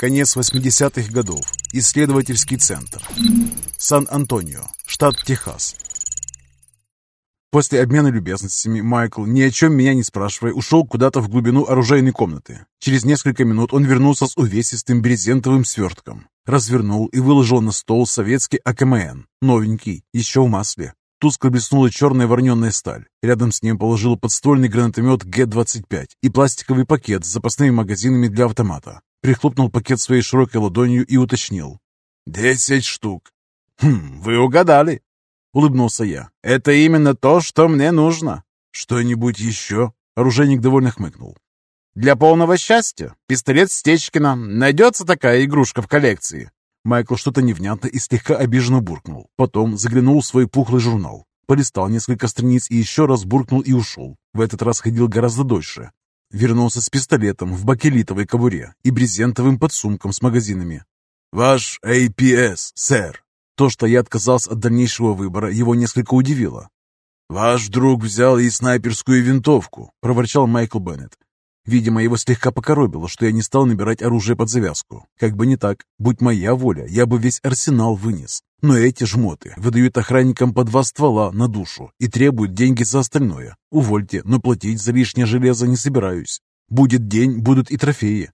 Конец 80-х годов. Исследовательский центр. Сан-Антонио, штат Техас. После обмена любезностями Майкл, ни о чем меня не спрашивая, ушел куда-то в глубину оружейной комнаты. Через несколько минут он вернулся с увесистым брезентовым свертком. Развернул и выложил на стол советский АКМН. Новенький, еще в масле. Тускло блеснула черная вороненная сталь. Рядом с ним положил подствольный гранатомет Г-25 и пластиковый пакет с запасными магазинами для автомата. Прихлопнул пакет своей широкой ладонью и уточнил. «Десять штук». «Хм, вы угадали», — улыбнулся я. «Это именно то, что мне нужно». «Что-нибудь еще?» — оружейник довольно хмыкнул. «Для полного счастья. Пистолет Стечкина. Найдется такая игрушка в коллекции». Майкл что-то невнятно и слегка обиженно буркнул. Потом заглянул в свой пухлый журнал. Полистал несколько страниц и еще раз буркнул и ушел. В этот раз ходил гораздо дольше. Вернулся с пистолетом в бакелитовой кобуре и брезентовым подсумком с магазинами. «Ваш APS, сэр!» То, что я отказался от дальнейшего выбора, его несколько удивило. «Ваш друг взял и снайперскую винтовку», — проворчал Майкл Беннет. Видимо, его слегка покоробило, что я не стал набирать оружие под завязку. Как бы не так, будь моя воля, я бы весь арсенал вынес. Но эти жмоты выдают охранникам по два ствола на душу и требуют деньги за остальное. Увольте, но платить за лишнее железо не собираюсь. Будет день, будут и трофеи.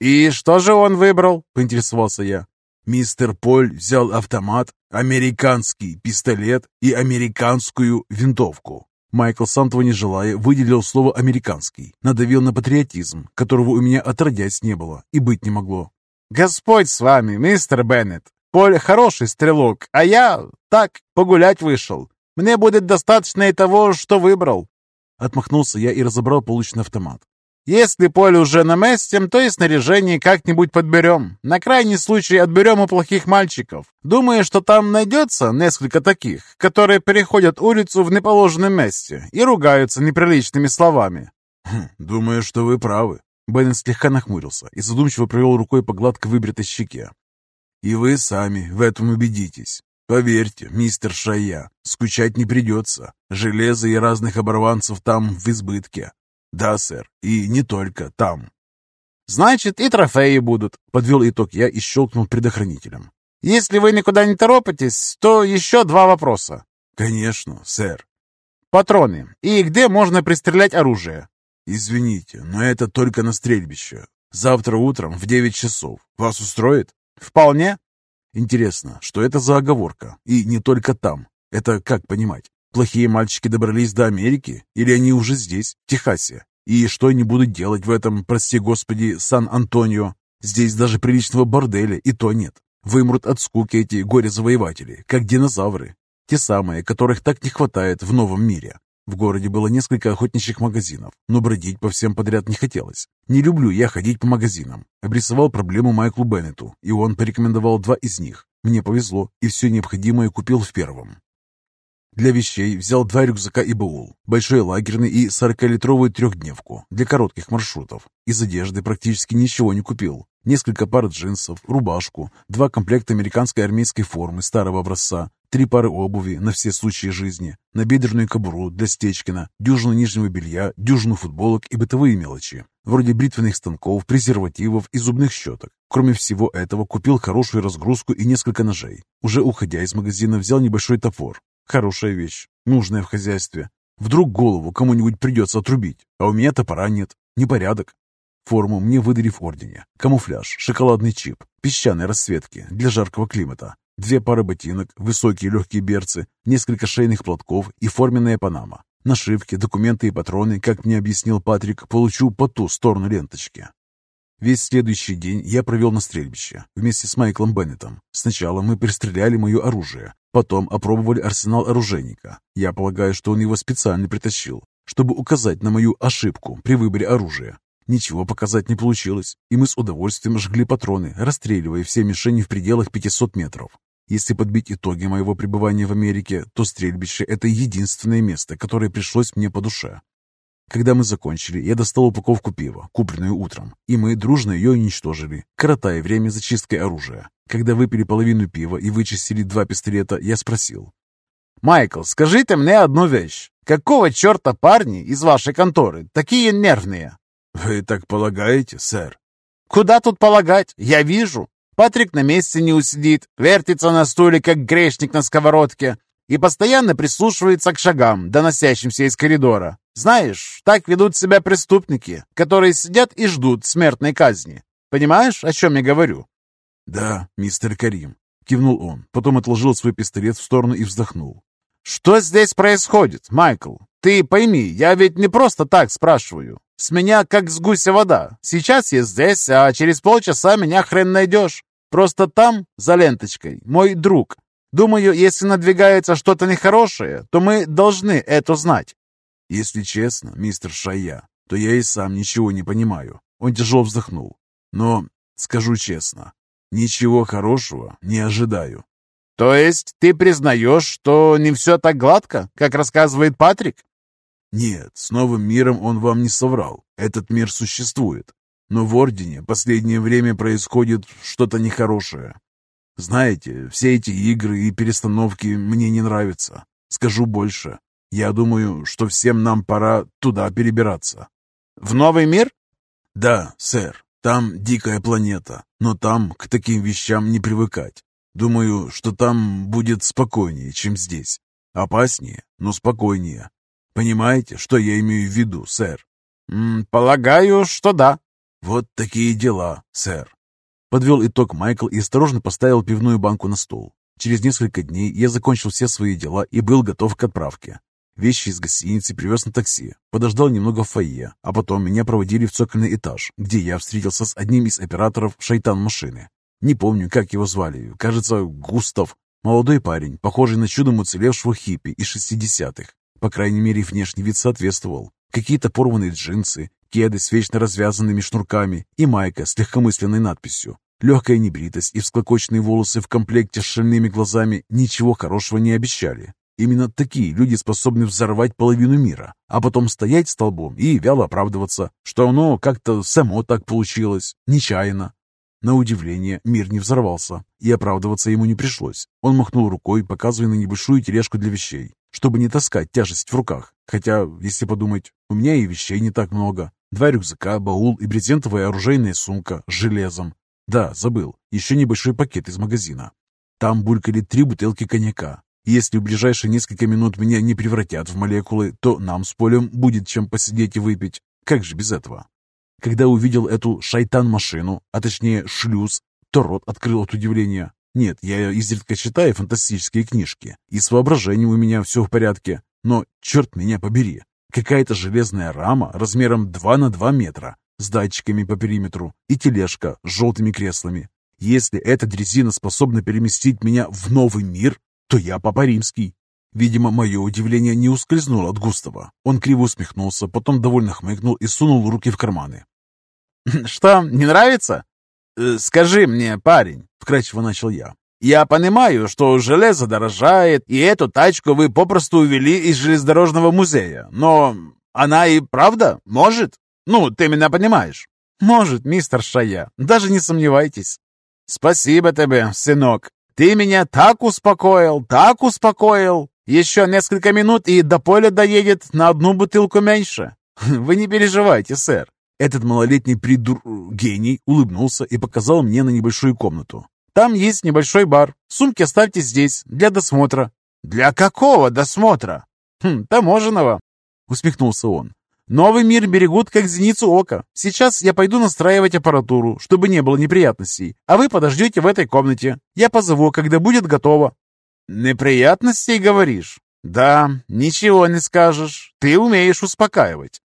«И что же он выбрал?» – поинтересовался я. Мистер Поль взял автомат, американский пистолет и американскую винтовку. Майкл, сам не желая, выделил слово «американский», надавил на патриотизм, которого у меня отродясь не было и быть не могло. «Господь с вами, мистер Беннет! Поль хороший стрелок, а я так погулять вышел. Мне будет достаточно и того, что выбрал». Отмахнулся я и разобрал полученный автомат. Если поле уже на месте, то и снаряжение как-нибудь подберем. На крайний случай отберем у плохих мальчиков. Думаю, что там найдется несколько таких, которые переходят улицу в неположенном месте и ругаются неприличными словами. Хм, «Думаю, что вы правы». Беннет слегка нахмурился и задумчиво провел рукой по гладко выбритой щеке. «И вы сами в этом убедитесь. Поверьте, мистер Шая, скучать не придется. Железа и разных оборванцев там в избытке. «Да, сэр, и не только там». «Значит, и трофеи будут», — подвел итог я и щелкнул предохранителем. «Если вы никуда не торопитесь, то еще два вопроса». «Конечно, сэр». «Патроны. И где можно пристрелять оружие?» «Извините, но это только на стрельбище. Завтра утром в девять часов. Вас устроит?» «Вполне». «Интересно, что это за оговорка? И не только там. Это как понимать?» Плохие мальчики добрались до Америки? Или они уже здесь, в Техасе? И что они будут делать в этом, прости господи, Сан-Антонио? Здесь даже приличного борделя и то нет. Вымрут от скуки эти горе-завоеватели, как динозавры. Те самые, которых так не хватает в новом мире. В городе было несколько охотничьих магазинов, но бродить по всем подряд не хотелось. Не люблю я ходить по магазинам. Обрисовал проблему Майклу Беннету, и он порекомендовал два из них. Мне повезло, и все необходимое купил в первом. Для вещей взял два рюкзака и баул, большой лагерный и 40-литровую трехдневку для коротких маршрутов. Из одежды практически ничего не купил. Несколько пар джинсов, рубашку, два комплекта американской армейской формы старого образца, три пары обуви на все случаи жизни, набедренную кобуру для Стечкина, дюжину нижнего белья, дюжину футболок и бытовые мелочи, вроде бритвенных станков, презервативов и зубных щеток. Кроме всего этого, купил хорошую разгрузку и несколько ножей. Уже уходя из магазина, взял небольшой топор, Хорошая вещь, нужная в хозяйстве. Вдруг голову кому-нибудь придется отрубить, а у меня топора нет. Непорядок. Форму мне выдали в ордене. Камуфляж, шоколадный чип, песчаные расцветки для жаркого климата, две пары ботинок, высокие легкие берцы, несколько шейных платков и форменная панама. Нашивки, документы и патроны, как мне объяснил Патрик, получу по ту сторону ленточки. Весь следующий день я провел на стрельбище вместе с Майклом Беннетом. Сначала мы пристреляли мое оружие, потом опробовали арсенал оружейника. Я полагаю, что он его специально притащил, чтобы указать на мою ошибку при выборе оружия. Ничего показать не получилось, и мы с удовольствием жгли патроны, расстреливая все мишени в пределах 500 метров. Если подбить итоги моего пребывания в Америке, то стрельбище – это единственное место, которое пришлось мне по душе. Когда мы закончили, я достал упаковку пива, купленную утром, и мы дружно ее уничтожили, коротая время зачисткой оружия. Когда выпили половину пива и вычистили два пистолета, я спросил. «Майкл, скажите мне одну вещь. Какого черта парни из вашей конторы такие нервные?» «Вы так полагаете, сэр?» Куда тут полагать? Я вижу. Патрик на месте не усидит, вертится на стуле, как грешник на сковородке, и постоянно прислушивается к шагам, доносящимся из коридора. Знаешь, так ведут себя преступники, которые сидят и ждут смертной казни. Понимаешь, о чем я говорю?» «Да, мистер Карим», — кивнул он, потом отложил свой пистолет в сторону и вздохнул. «Что здесь происходит, Майкл? Ты пойми, я ведь не просто так спрашиваю. С меня как с гуся вода. Сейчас я здесь, а через полчаса меня хрен найдешь. Просто там, за ленточкой, мой друг. Думаю, если надвигается что-то нехорошее, то мы должны это знать. Если честно, мистер Шая, то я и сам ничего не понимаю. Он тяжело вздохнул. Но, скажу честно, ничего хорошего не ожидаю. То есть ты признаешь, что не все так гладко, как рассказывает Патрик? Нет, с новым миром он вам не соврал. Этот мир существует. Но в Ордене последнее время происходит что-то нехорошее. Знаете, все эти игры и перестановки мне не нравятся. Скажу больше. Я думаю, что всем нам пора туда перебираться. В новый мир? Да, сэр. Там дикая планета, но там к таким вещам не привыкать. Думаю, что там будет спокойнее, чем здесь. Опаснее, но спокойнее. Понимаете, что я имею в виду, сэр? М -м, полагаю, что да. «Вот такие дела, сэр». Подвел итог Майкл и осторожно поставил пивную банку на стол. Через несколько дней я закончил все свои дела и был готов к отправке. Вещи из гостиницы привез на такси, подождал немного в фойе, а потом меня проводили в цокольный этаж, где я встретился с одним из операторов шайтан-машины. Не помню, как его звали, кажется, Густав. Молодой парень, похожий на чудом уцелевшего хиппи из шестидесятых. По крайней мере, внешний вид соответствовал. Какие-то порванные джинсы, кеды с вечно развязанными шнурками и майка с легкомысленной надписью. Легкая небритость и всклокоченные волосы в комплекте с шальными глазами ничего хорошего не обещали. Именно такие люди способны взорвать половину мира, а потом стоять столбом и вяло оправдываться, что оно как-то само так получилось, нечаянно. На удивление, мир не взорвался, и оправдываться ему не пришлось. Он махнул рукой, показывая на небольшую тележку для вещей, чтобы не таскать тяжесть в руках. Хотя, если подумать, у меня и вещей не так много. Два рюкзака, баул и брезентовая оружейная сумка с железом. Да, забыл, еще небольшой пакет из магазина. Там булькали три бутылки коньяка. Если в ближайшие несколько минут меня не превратят в молекулы, то нам с Полем будет чем посидеть и выпить. Как же без этого? Когда увидел эту шайтан-машину, а точнее шлюз, то рот открыл от удивления. Нет, я изредка читаю фантастические книжки, и с воображением у меня все в порядке. Но, черт меня побери, Какая-то железная рама размером 2 на 2 метра с датчиками по периметру и тележка с желтыми креслами. Если эта дрезина способна переместить меня в новый мир, то я Папа Римский. Видимо, мое удивление не ускользнуло от Густава. Он криво усмехнулся, потом довольно хмыкнул и сунул руки в карманы. «Что, не нравится?» «Э, «Скажи мне, парень», — вкратчиво начал я, я понимаю, что железо дорожает, и эту тачку вы попросту увели из железнодорожного музея, но она и правда может? Ну, ты меня понимаешь. Может, мистер Шая, даже не сомневайтесь. Спасибо тебе, сынок. Ты меня так успокоил, так успокоил. Еще несколько минут, и до поля доедет на одну бутылку меньше. Вы не переживайте, сэр. Этот малолетний придур... гений улыбнулся и показал мне на небольшую комнату. Там есть небольшой бар. Сумки оставьте здесь, для досмотра». «Для какого досмотра?» «Хм, таможенного», — усмехнулся он. «Новый мир берегут как зеницу ока. Сейчас я пойду настраивать аппаратуру, чтобы не было неприятностей, а вы подождете в этой комнате. Я позову, когда будет готово». «Неприятностей, говоришь?» «Да, ничего не скажешь. Ты умеешь успокаивать».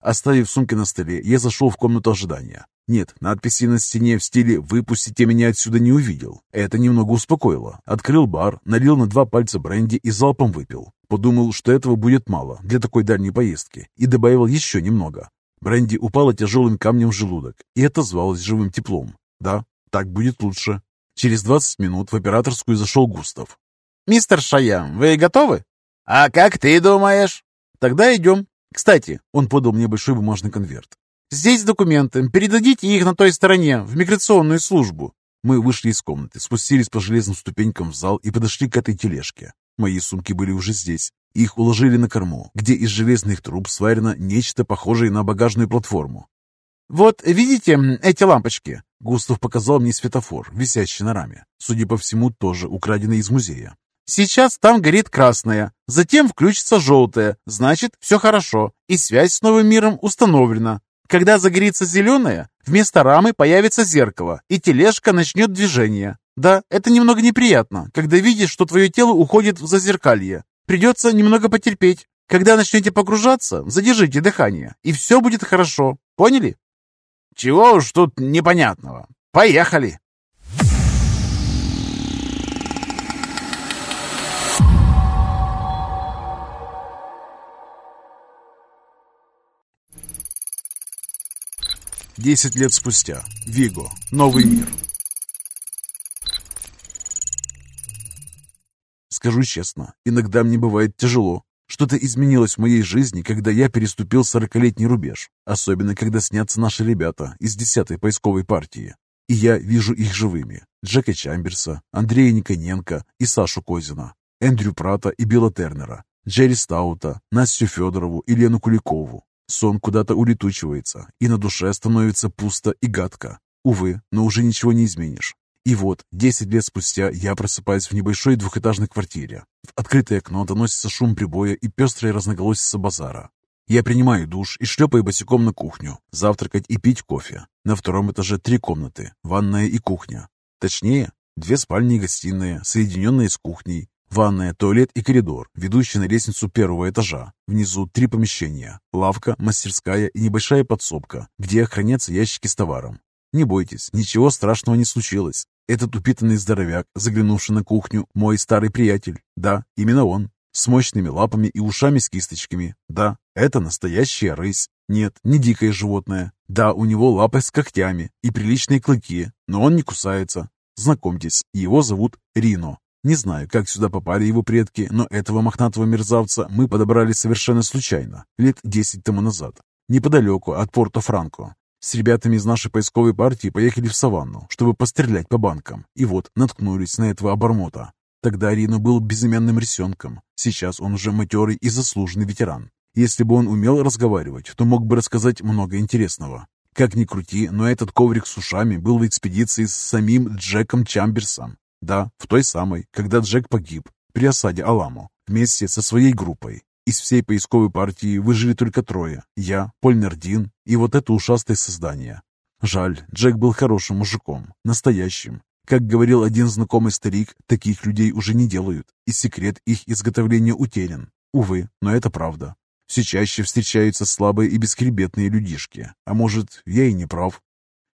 Оставив сумки на столе, я зашел в комнату ожидания. Нет, надписи на стене в стиле «Выпустите меня отсюда» не увидел. Это немного успокоило. Открыл бар, налил на два пальца бренди и залпом выпил. Подумал, что этого будет мало для такой дальней поездки, и добавил еще немного. Бренди упала тяжелым камнем в желудок и отозвалась живым теплом. Да, так будет лучше. Через 20 минут в операторскую зашел Густав. «Мистер Шаям, вы готовы?» «А как ты думаешь?» «Тогда идем. Кстати, он подал мне большой бумажный конверт. «Здесь документы. Передадите их на той стороне, в миграционную службу». Мы вышли из комнаты, спустились по железным ступенькам в зал и подошли к этой тележке. Мои сумки были уже здесь. Их уложили на корму, где из железных труб сварено нечто похожее на багажную платформу. «Вот, видите эти лампочки?» Густав показал мне светофор, висящий на раме. Судя по всему, тоже украденный из музея. «Сейчас там горит красная, затем включится желтая, значит, все хорошо, и связь с новым миром установлена. Когда загорится зеленая, вместо рамы появится зеркало, и тележка начнет движение. Да, это немного неприятно, когда видишь, что твое тело уходит в зазеркалье. Придется немного потерпеть. Когда начнете погружаться, задержите дыхание, и все будет хорошо. Поняли? Чего уж тут непонятного. Поехали! Десять лет спустя. Виго. Новый мир. Скажу честно, иногда мне бывает тяжело. Что-то изменилось в моей жизни, когда я переступил сорокалетний рубеж. Особенно, когда снятся наши ребята из десятой поисковой партии. И я вижу их живыми. Джека Чамберса, Андрея Никоненко и Сашу Козина, Эндрю Прата и Билла Тернера, Джерри Стаута, Настю Федорову и Лену Куликову, Сон куда-то улетучивается, и на душе становится пусто и гадко. Увы, но уже ничего не изменишь. И вот, 10 лет спустя я просыпаюсь в небольшой двухэтажной квартире. В открытое окно доносится шум прибоя и пестрая разноголосица базара. Я принимаю душ и шлепаю босиком на кухню, завтракать и пить кофе. На втором этаже три комнаты, ванная и кухня. Точнее, две спальни и гостиная, соединенные с кухней, Ванная, туалет и коридор, ведущий на лестницу первого этажа. Внизу три помещения. Лавка, мастерская и небольшая подсобка, где хранятся ящики с товаром. Не бойтесь, ничего страшного не случилось. Этот упитанный здоровяк, заглянувший на кухню, мой старый приятель. Да, именно он. С мощными лапами и ушами с кисточками. Да, это настоящая рысь. Нет, не дикое животное. Да, у него лапы с когтями и приличные клыки, но он не кусается. Знакомьтесь, его зовут Рино. Не знаю, как сюда попали его предки, но этого мохнатого мерзавца мы подобрали совершенно случайно, лет десять тому назад, неподалеку от Порто-Франко. С ребятами из нашей поисковой партии поехали в саванну, чтобы пострелять по банкам, и вот наткнулись на этого обормота. Тогда Арино был безымянным рисенком, сейчас он уже матерый и заслуженный ветеран. Если бы он умел разговаривать, то мог бы рассказать много интересного. Как ни крути, но этот коврик с ушами был в экспедиции с самим Джеком Чамберсом, да, в той самой, когда Джек погиб при осаде Аламо вместе со своей группой. Из всей поисковой партии выжили только трое. Я, Поль Нардин и вот это ушастое создание. Жаль, Джек был хорошим мужиком, настоящим. Как говорил один знакомый старик, таких людей уже не делают, и секрет их изготовления утерян. Увы, но это правда. Все чаще встречаются слабые и бесхребетные людишки. А может, я и не прав.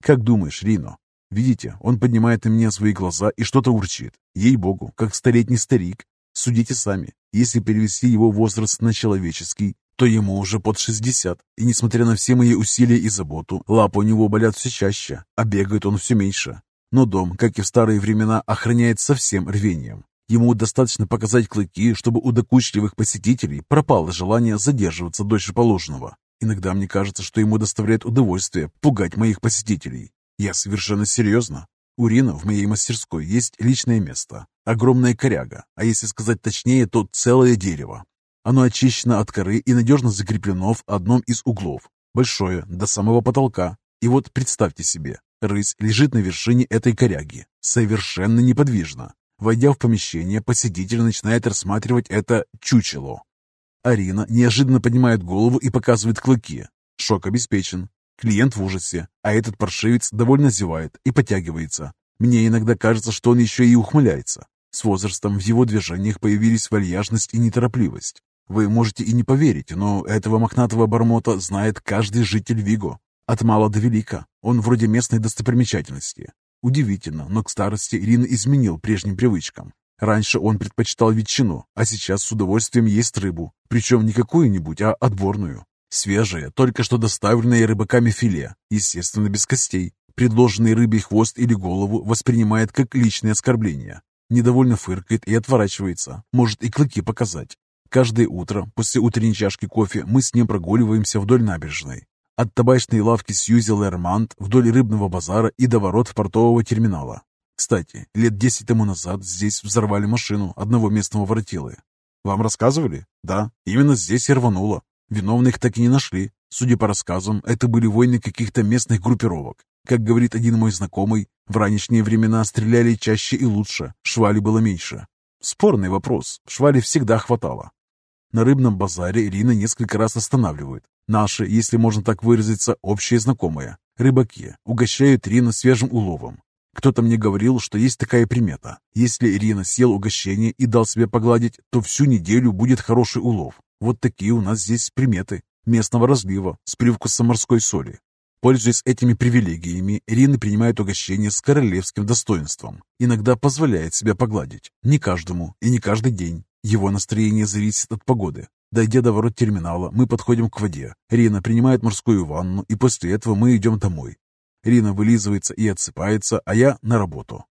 Как думаешь, Рино, Видите, он поднимает на меня свои глаза и что-то урчит. Ей-богу, как столетний старик. Судите сами. Если перевести его возраст на человеческий, то ему уже под 60. И несмотря на все мои усилия и заботу, лапы у него болят все чаще, а бегает он все меньше. Но дом, как и в старые времена, охраняет со всем рвением. Ему достаточно показать клыки, чтобы у докучливых посетителей пропало желание задерживаться дольше положенного. Иногда мне кажется, что ему доставляет удовольствие пугать моих посетителей. Я совершенно серьезно. У Рина в моей мастерской есть личное место. Огромная коряга, а если сказать точнее, то целое дерево. Оно очищено от коры и надежно закреплено в одном из углов. Большое, до самого потолка. И вот представьте себе, рысь лежит на вершине этой коряги, совершенно неподвижно. Войдя в помещение, посетитель начинает рассматривать это чучело. Арина неожиданно поднимает голову и показывает клыки. Шок обеспечен. Клиент в ужасе, а этот паршивец довольно зевает и подтягивается. Мне иногда кажется, что он еще и ухмыляется. С возрастом в его движениях появились вальяжность и неторопливость. Вы можете и не поверить, но этого мохнатого бармота знает каждый житель Виго. От мала до велика. Он вроде местной достопримечательности. Удивительно, но к старости Ирина изменил прежним привычкам. Раньше он предпочитал ветчину, а сейчас с удовольствием ест рыбу. Причем не какую-нибудь, а отборную. Свежее, только что доставленное рыбаками филе, естественно, без костей. Предложенный рыбий хвост или голову воспринимает как личное оскорбление. Недовольно фыркает и отворачивается, может и клыки показать. Каждое утро, после утренней чашки кофе, мы с ним прогуливаемся вдоль набережной. От табачной лавки Сьюзи Лермант вдоль рыбного базара и до ворот портового терминала. Кстати, лет десять тому назад здесь взорвали машину одного местного воротилы. Вам рассказывали? Да, именно здесь и рвануло. Виновных так и не нашли. Судя по рассказам, это были войны каких-то местных группировок. Как говорит один мой знакомый, в ранешние времена стреляли чаще и лучше, швали было меньше. Спорный вопрос, швали всегда хватало. На рыбном базаре Ирина несколько раз останавливают. Наши, если можно так выразиться, общие знакомые, рыбаки, угощают Ирину свежим уловом. Кто-то мне говорил, что есть такая примета. Если Ирина съел угощение и дал себе погладить, то всю неделю будет хороший улов. Вот такие у нас здесь приметы местного разлива с привкусом морской соли. Пользуясь этими привилегиями, Ирина принимает угощение с королевским достоинством. Иногда позволяет себя погладить. Не каждому и не каждый день. Его настроение зависит от погоды. Дойдя до ворот терминала, мы подходим к воде. Рина принимает морскую ванну, и после этого мы идем домой. Рина вылизывается и отсыпается, а я на работу.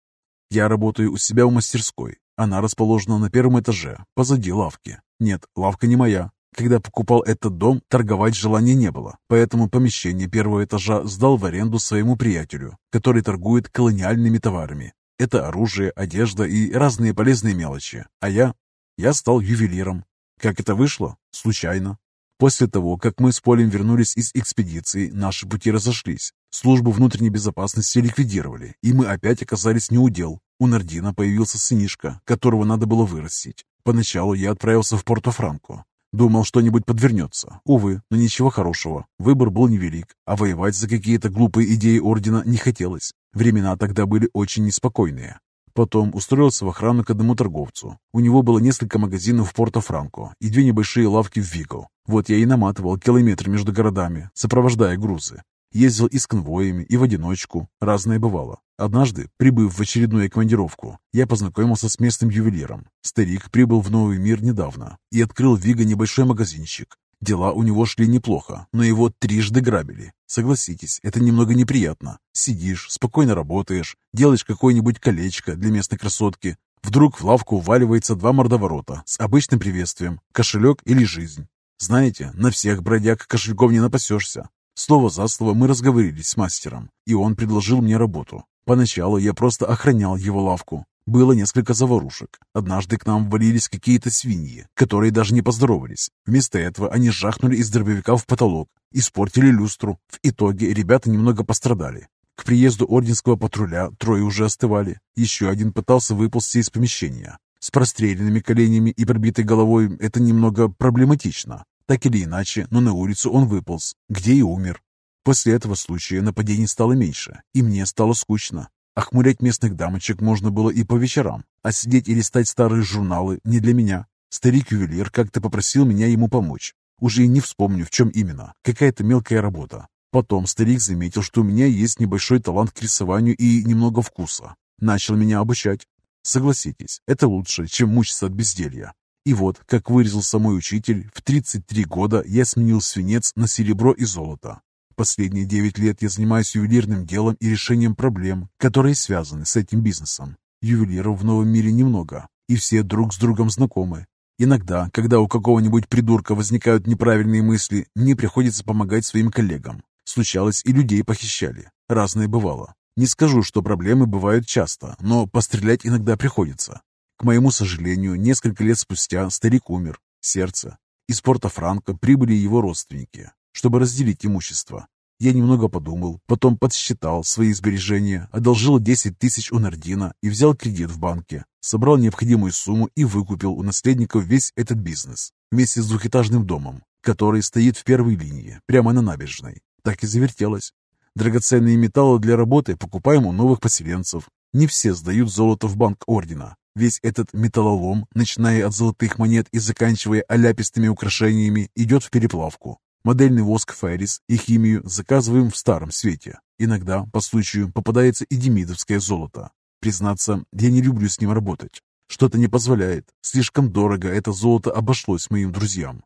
Я работаю у себя в мастерской. Она расположена на первом этаже, позади лавки. Нет, лавка не моя. Когда покупал этот дом, торговать желания не было, поэтому помещение первого этажа сдал в аренду своему приятелю, который торгует колониальными товарами. Это оружие, одежда и разные полезные мелочи. А я? Я стал ювелиром. Как это вышло? Случайно. После того, как мы с Полем вернулись из экспедиции, наши пути разошлись. Службу внутренней безопасности ликвидировали, и мы опять оказались неудел. У Нардина появился сынишка, которого надо было вырастить. Поначалу я отправился в Порто-Франко. Думал, что-нибудь подвернется. Увы, но ничего хорошего. Выбор был невелик, а воевать за какие-то глупые идеи Ордена не хотелось. Времена тогда были очень неспокойные. Потом устроился в охрану к одному торговцу. У него было несколько магазинов в Порто-Франко и две небольшие лавки в Виго. Вот я и наматывал километры между городами, сопровождая грузы. Ездил и с конвоями, и в одиночку. Разное бывало. Однажды, прибыв в очередную командировку, я познакомился с местным ювелиром. Старик прибыл в Новый мир недавно и открыл в Виго небольшой магазинчик. Дела у него шли неплохо, но его трижды грабили. Согласитесь, это немного неприятно. Сидишь, спокойно работаешь, делаешь какое-нибудь колечко для местной красотки. Вдруг в лавку уваливается два мордоворота с обычным приветствием, кошелек или жизнь. Знаете, на всех бродяг кошельков не напасешься. Слово за слово мы разговорились с мастером, и он предложил мне работу. Поначалу я просто охранял его лавку, было несколько заварушек. Однажды к нам ввалились какие-то свиньи, которые даже не поздоровались. Вместо этого они жахнули из дробовика в потолок, испортили люстру. В итоге ребята немного пострадали. К приезду орденского патруля трое уже остывали. Еще один пытался выползти из помещения. С простреленными коленями и пробитой головой это немного проблематично. Так или иначе, но на улицу он выполз, где и умер. После этого случая нападений стало меньше, и мне стало скучно. Охмурять местных дамочек можно было и по вечерам, а сидеть и листать старые журналы не для меня. Старик-ювелир как-то попросил меня ему помочь. Уже и не вспомню, в чем именно. Какая-то мелкая работа. Потом старик заметил, что у меня есть небольшой талант к рисованию и немного вкуса. Начал меня обучать. Согласитесь, это лучше, чем мучиться от безделья. И вот, как вырезался мой учитель, в 33 года я сменил свинец на серебро и золото. Последние девять лет я занимаюсь ювелирным делом и решением проблем, которые связаны с этим бизнесом. Ювелиров в новом мире немного, и все друг с другом знакомы. Иногда, когда у какого-нибудь придурка возникают неправильные мысли, мне приходится помогать своим коллегам. Случалось, и людей похищали. Разное бывало. Не скажу, что проблемы бывают часто, но пострелять иногда приходится. К моему сожалению, несколько лет спустя старик умер. Сердце. Из порта Франко прибыли его родственники чтобы разделить имущество. Я немного подумал, потом подсчитал свои сбережения, одолжил 10 тысяч у Нардина и взял кредит в банке, собрал необходимую сумму и выкупил у наследников весь этот бизнес вместе с двухэтажным домом, который стоит в первой линии, прямо на набережной. Так и завертелось. Драгоценные металлы для работы покупаем у новых поселенцев. Не все сдают золото в банк ордена. Весь этот металлолом, начиная от золотых монет и заканчивая оляпистыми украшениями, идет в переплавку. Модельный воск Феррис и химию заказываем в старом свете. Иногда, по случаю, попадается и демидовское золото. Признаться, я не люблю с ним работать. Что-то не позволяет. Слишком дорого это золото обошлось моим друзьям.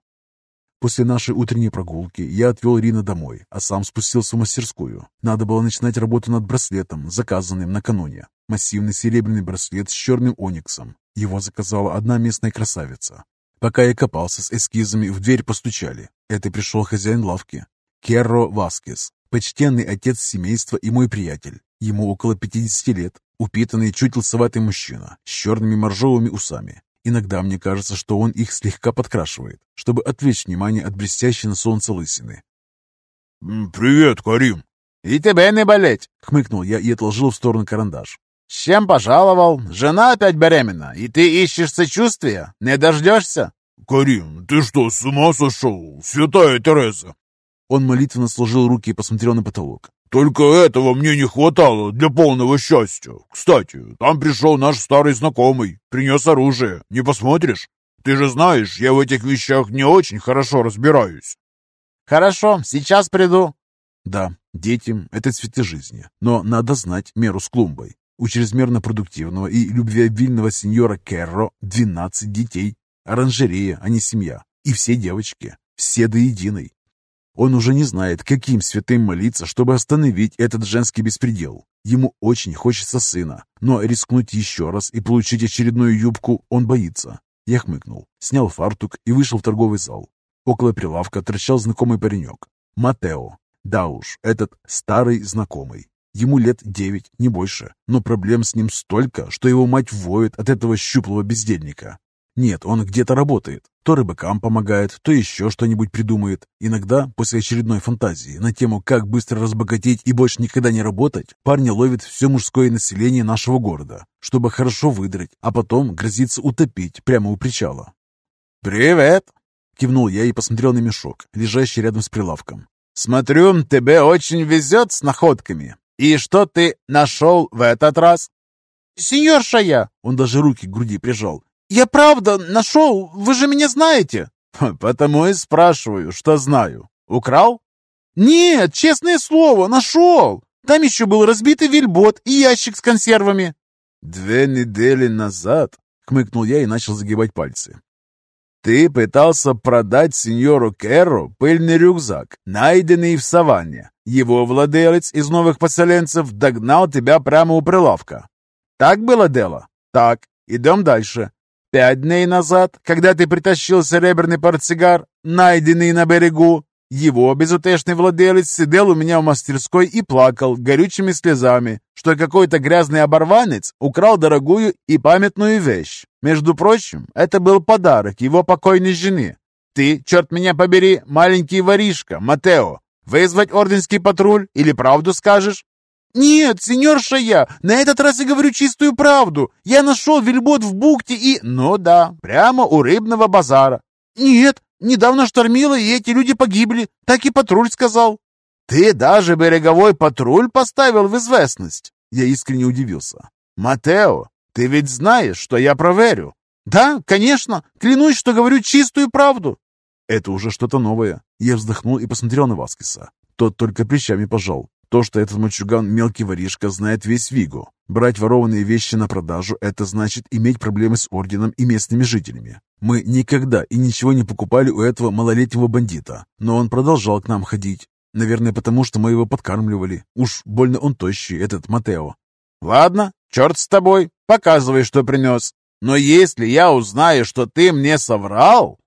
После нашей утренней прогулки я отвел Рина домой, а сам спустился в мастерскую. Надо было начинать работу над браслетом, заказанным накануне. Массивный серебряный браслет с черным ониксом. Его заказала одна местная красавица. Пока я копался с эскизами, в дверь постучали. Это пришел хозяин лавки. Керро Васкес, почтенный отец семейства и мой приятель. Ему около 50 лет, упитанный, чуть лысоватый мужчина, с черными моржовыми усами. Иногда мне кажется, что он их слегка подкрашивает, чтобы отвлечь внимание от блестящей на солнце лысины. «Привет, Карим!» «И тебе не болеть!» — хмыкнул я и отложил в сторону карандаш. «С чем пожаловал? Жена опять беременна, и ты ищешь сочувствия? Не дождешься?» «Карим, ты что, с ума сошел? Святая Тереза!» Он молитвенно сложил руки и посмотрел на потолок. «Только этого мне не хватало для полного счастья. Кстати, там пришел наш старый знакомый, принес оружие. Не посмотришь? Ты же знаешь, я в этих вещах не очень хорошо разбираюсь». «Хорошо, сейчас приду». Да, детям — это цветы жизни, но надо знать меру с клумбой. У чрезмерно продуктивного и любвеобильного сеньора Керро 12 детей. Оранжерея, а не семья. И все девочки. Все до единой. Он уже не знает, каким святым молиться, чтобы остановить этот женский беспредел. Ему очень хочется сына, но рискнуть еще раз и получить очередную юбку он боится. Я хмыкнул, снял фартук и вышел в торговый зал. Около прилавка торчал знакомый паренек. Матео. Да уж, этот старый знакомый. Ему лет девять, не больше, но проблем с ним столько, что его мать воет от этого щуплого бездельника. Нет, он где-то работает. То рыбакам помогает, то еще что-нибудь придумает. Иногда, после очередной фантазии на тему, как быстро разбогатеть и больше никогда не работать, парня ловит все мужское население нашего города, чтобы хорошо выдрать, а потом грозится утопить прямо у причала. «Привет!» — кивнул я и посмотрел на мешок, лежащий рядом с прилавком. «Смотрю, тебе очень везет с находками. И что ты нашел в этот раз?» «Сеньорша я!» — он даже руки к груди прижал. «Я правда нашел, вы же меня знаете!» «Потому и спрашиваю, что знаю. Украл?» «Нет, честное слово, нашел! Там еще был разбитый вельбот и ящик с консервами». «Две недели назад», — хмыкнул я и начал загибать пальцы. «Ты пытался продать сеньору Керру пыльный рюкзак, найденный в саванне. Его владелец из новых поселенцев догнал тебя прямо у прилавка. Так было дело? Так. Идем дальше. Пять дней назад, когда ты притащил серебряный портсигар, найденный на берегу, его безутешный владелец сидел у меня в мастерской и плакал горючими слезами, что какой-то грязный оборванец украл дорогую и памятную вещь. Между прочим, это был подарок его покойной жены. Ты, черт меня побери, маленький воришка, Матео, вызвать орденский патруль или правду скажешь? «Нет, сеньорша я, на этот раз я говорю чистую правду. Я нашел вельбот в бухте и...» «Ну да, прямо у рыбного базара». «Нет, недавно штормило, и эти люди погибли. Так и патруль сказал». «Ты даже береговой патруль поставил в известность?» Я искренне удивился. «Матео, ты ведь знаешь, что я проверю?» «Да, конечно. Клянусь, что говорю чистую правду». Это уже что-то новое. Я вздохнул и посмотрел на Васкиса. Тот только плечами пожал. То, что этот мальчуган мелкий воришка, знает весь Вигу. Брать ворованные вещи на продажу – это значит иметь проблемы с орденом и местными жителями. Мы никогда и ничего не покупали у этого малолетнего бандита, но он продолжал к нам ходить. Наверное, потому что мы его подкармливали. Уж больно он тощий, этот Матео. «Ладно, черт с тобой, показывай, что принес. Но если я узнаю, что ты мне соврал,